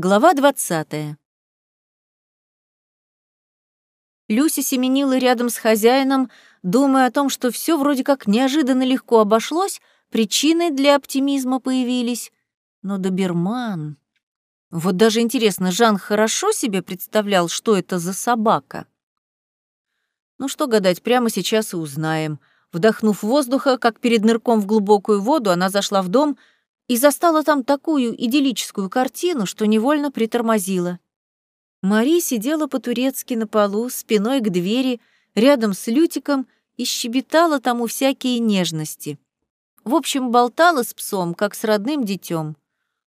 Глава двадцатая. Люся семенила рядом с хозяином, думая о том, что все вроде как неожиданно легко обошлось, причины для оптимизма появились. Но доберман... Вот даже интересно, Жан хорошо себе представлял, что это за собака? Ну что гадать, прямо сейчас и узнаем. Вдохнув воздуха, как перед нырком в глубокую воду, она зашла в дом — и застала там такую идиллическую картину, что невольно притормозила. Мари сидела по-турецки на полу, спиной к двери, рядом с Лютиком и щебетала тому всякие нежности. В общем, болтала с псом, как с родным детем.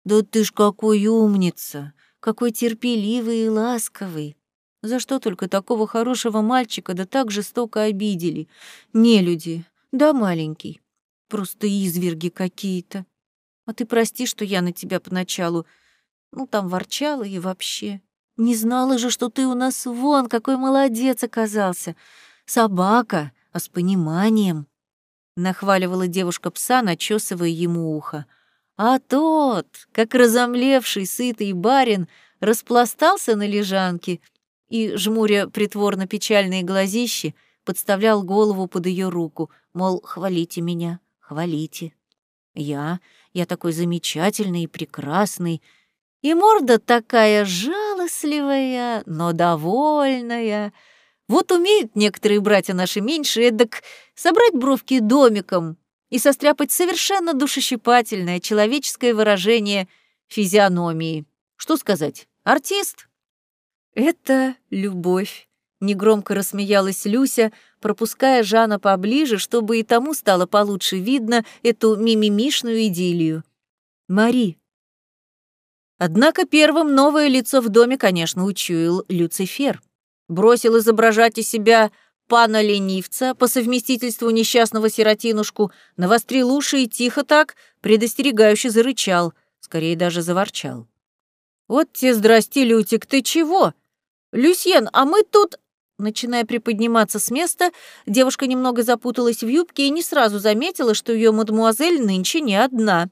«Да ты ж какой умница! Какой терпеливый и ласковый! За что только такого хорошего мальчика да так жестоко обидели? Не люди, да маленький. Просто изверги какие-то. А ты прости, что я на тебя поначалу, ну, там ворчала и вообще. Не знала же, что ты у нас вон, какой молодец оказался. Собака, а с пониманием. Нахваливала девушка пса, начесывая ему ухо. А тот, как разомлевший, сытый барин, распластался на лежанке и, жмуря притворно печальные глазищи, подставлял голову под ее руку, мол, хвалите меня, хвалите. Я, я такой замечательный и прекрасный, и морда такая жалостливая, но довольная. Вот умеют некоторые братья наши меньше эдак собрать бровки домиком и состряпать совершенно душещипательное человеческое выражение физиономии. Что сказать, артист? Это любовь. Негромко рассмеялась Люся, пропуская Жана поближе, чтобы и тому стало получше видно эту мимимишную идиллию. «Мари». Однако первым новое лицо в доме, конечно, учуял Люцифер. Бросил изображать из себя пана-ленивца, по совместительству несчастного сиротинушку, навострил уши и тихо так, предостерегающе зарычал, скорее даже заворчал. «Вот те здрасте, Лютик, ты чего? Люсьен, а мы тут...» Начиная приподниматься с места, девушка немного запуталась в юбке и не сразу заметила, что ее мадемуазель нынче не одна.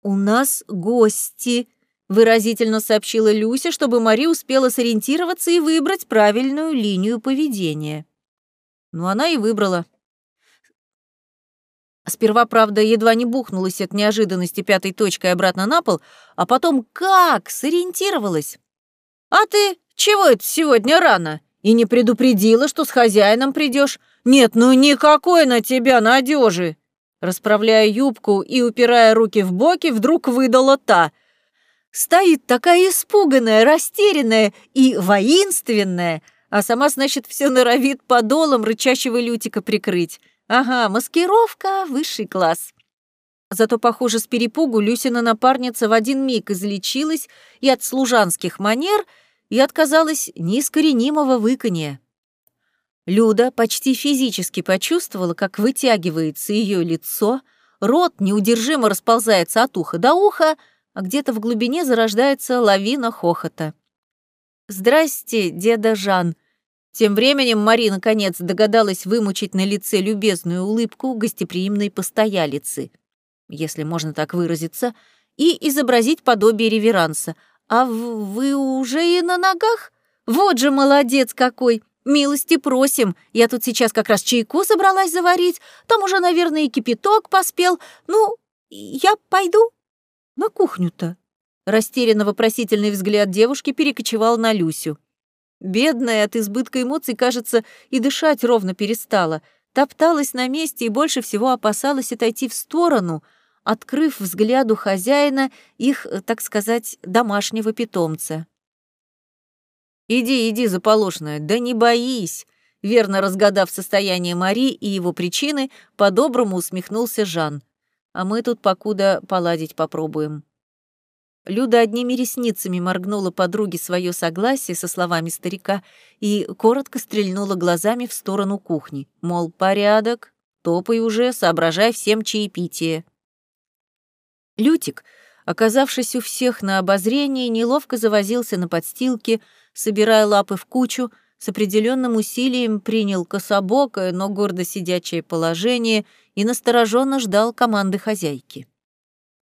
«У нас гости», — выразительно сообщила Люся, чтобы Мари успела сориентироваться и выбрать правильную линию поведения. Ну, она и выбрала. Сперва, правда, едва не бухнулась от неожиданности пятой точкой обратно на пол, а потом как сориентировалась. «А ты чего это сегодня рано?» И не предупредила, что с хозяином придешь. Нет, ну никакой на тебя надежи. Расправляя юбку и упирая руки в боки, вдруг выдала та. Стоит такая испуганная, растерянная и воинственная, а сама, значит, все норовит подолом рычащего лютика прикрыть. Ага, маскировка — высший класс. Зато, похоже, с перепугу Люсина напарница в один миг излечилась и от служанских манер — и отказалась неискоренимого выканья. Люда почти физически почувствовала, как вытягивается ее лицо, рот неудержимо расползается от уха до уха, а где-то в глубине зарождается лавина хохота. «Здрасте, деда Жан!» Тем временем Мари наконец догадалась вымучить на лице любезную улыбку гостеприимной постоялицы, если можно так выразиться, и изобразить подобие реверанса — «А вы уже и на ногах? Вот же молодец какой! Милости просим! Я тут сейчас как раз чайку собралась заварить, там уже, наверное, и кипяток поспел. Ну, я пойду на кухню-то». Растерянно вопросительный взгляд девушки перекочевал на Люсю. Бедная от избытка эмоций, кажется, и дышать ровно перестала. Топталась на месте и больше всего опасалась отойти в сторону — открыв взгляду хозяина их, э, так сказать, домашнего питомца. «Иди, иди, заполошная, да не боись!» Верно разгадав состояние Мари и его причины, по-доброму усмехнулся Жан. «А мы тут покуда поладить попробуем». Люда одними ресницами моргнула подруге свое согласие со словами старика и коротко стрельнула глазами в сторону кухни, мол, порядок, топай уже, соображай всем чаепитие. Лютик, оказавшись у всех на обозрении, неловко завозился на подстилке, собирая лапы в кучу, с определенным усилием принял кособокое, но гордо сидячее положение и настороженно ждал команды хозяйки.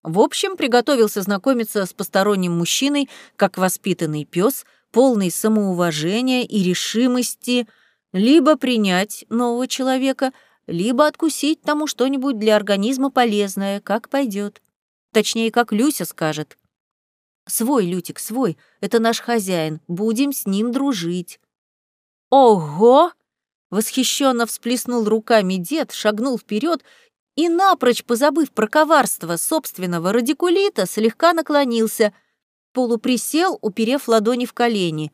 В общем, приготовился знакомиться с посторонним мужчиной, как воспитанный пес, полный самоуважения и решимости либо принять нового человека, либо откусить тому что-нибудь для организма полезное, как пойдет. Точнее, как Люся скажет. «Свой, Лютик, свой, это наш хозяин, будем с ним дружить». «Ого!» — восхищенно всплеснул руками дед, шагнул вперед и, напрочь позабыв про коварство собственного радикулита, слегка наклонился, полуприсел, уперев ладони в колени.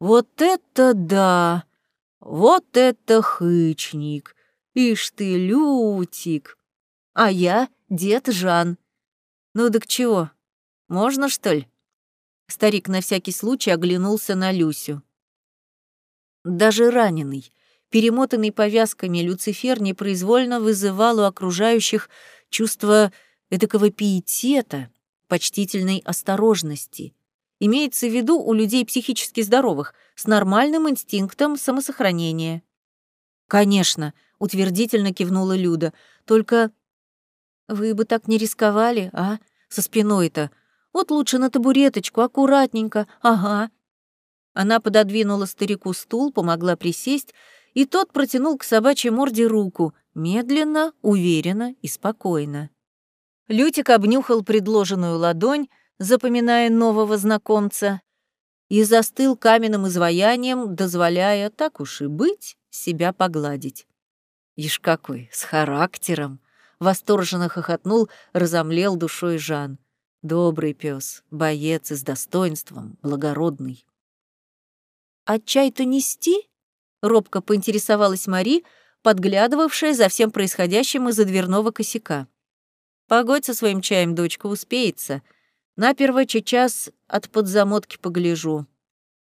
«Вот это да! Вот это хычник! Ишь ты, Лютик! А я дед Жан. Ну так чего, можно, что ли?» Старик на всякий случай оглянулся на Люсю. Даже раненый, перемотанный повязками Люцифер непроизвольно вызывал у окружающих чувство эдакого пиетета, почтительной осторожности. Имеется в виду у людей психически здоровых, с нормальным инстинктом самосохранения. «Конечно», — утвердительно кивнула Люда, «только вы бы так не рисковали, а? Со спиной-то. Вот лучше на табуреточку, аккуратненько, ага». Она пододвинула старику стул, помогла присесть и тот протянул к собачьей морде руку, медленно, уверенно и спокойно. Лютик обнюхал предложенную ладонь, запоминая нового знакомца, и застыл каменным изваянием, дозволяя, так уж и быть, себя погладить. Ишь какой, с характером! Восторженно хохотнул, разомлел душой Жан. Добрый пес, боец и с достоинством, благородный. «А чай-то нести?» Робко поинтересовалась Мари, подглядывавшая за всем происходящим из-за дверного косяка. «Погодь со своим чаем, дочка, успеется. Наперво сейчас от подзамотки погляжу.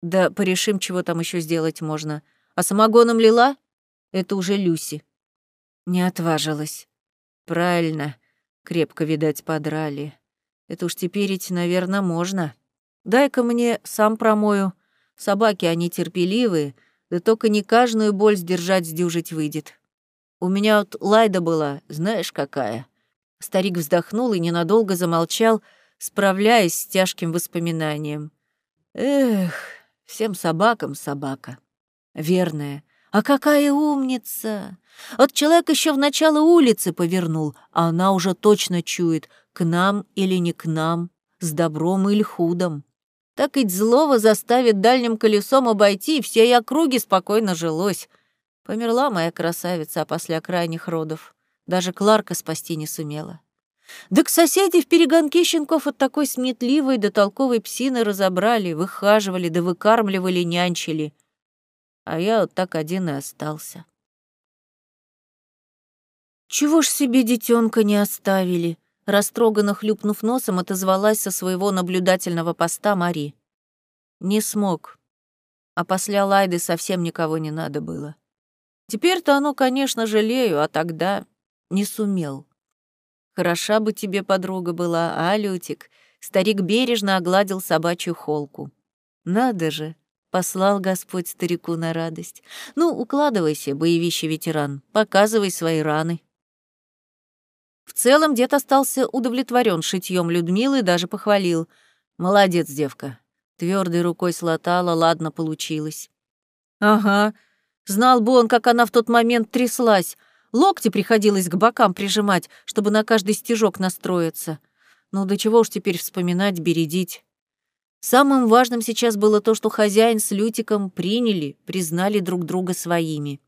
Да порешим, чего там еще сделать можно. А самогоном лила? Это уже Люси». Не отважилась. «Правильно. Крепко, видать, подрали. Это уж теперь ведь, наверное, можно. Дай-ка мне сам промою. Собаки, они терпеливые, да только не каждую боль сдержать сдюжить выйдет. У меня вот Лайда была, знаешь, какая. Старик вздохнул и ненадолго замолчал, справляясь с тяжким воспоминанием. Эх, всем собакам собака. Верная. А какая умница! Вот человек еще в начало улицы повернул, а она уже точно чует, к нам или не к нам, с добром или худом так ведь злого заставит дальним колесом обойти, и всей округе спокойно жилось. Померла моя красавица, а после крайних родов. Даже Кларка спасти не сумела. Да к соседи в перегонке щенков от такой сметливой да толковой псины разобрали, выхаживали да выкармливали, нянчили. А я вот так один и остался. Чего ж себе детенка не оставили? Растроганно хлюпнув носом, отозвалась со своего наблюдательного поста Мари. «Не смог. А после Лайды совсем никого не надо было. Теперь-то оно, конечно, жалею, а тогда не сумел. Хороша бы тебе подруга была, а, Лютик?» Старик бережно огладил собачью холку. «Надо же!» — послал Господь старику на радость. «Ну, укладывайся, боевище ветеран, показывай свои раны». В целом дед остался удовлетворен шитьем Людмилы даже похвалил. «Молодец, девка». Твердой рукой слотала, ладно получилось. «Ага. Знал бы он, как она в тот момент тряслась. Локти приходилось к бокам прижимать, чтобы на каждый стежок настроиться. Ну, до чего уж теперь вспоминать, бередить. Самым важным сейчас было то, что хозяин с Лютиком приняли, признали друг друга своими.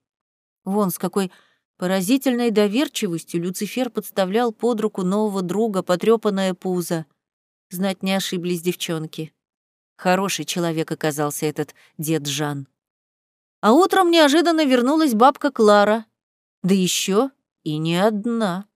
Вон с какой Поразительной доверчивостью Люцифер подставлял под руку нового друга потрёпанное пузо. Знать не ошиблись девчонки. Хороший человек оказался этот дед Жан. А утром неожиданно вернулась бабка Клара. Да еще и не одна.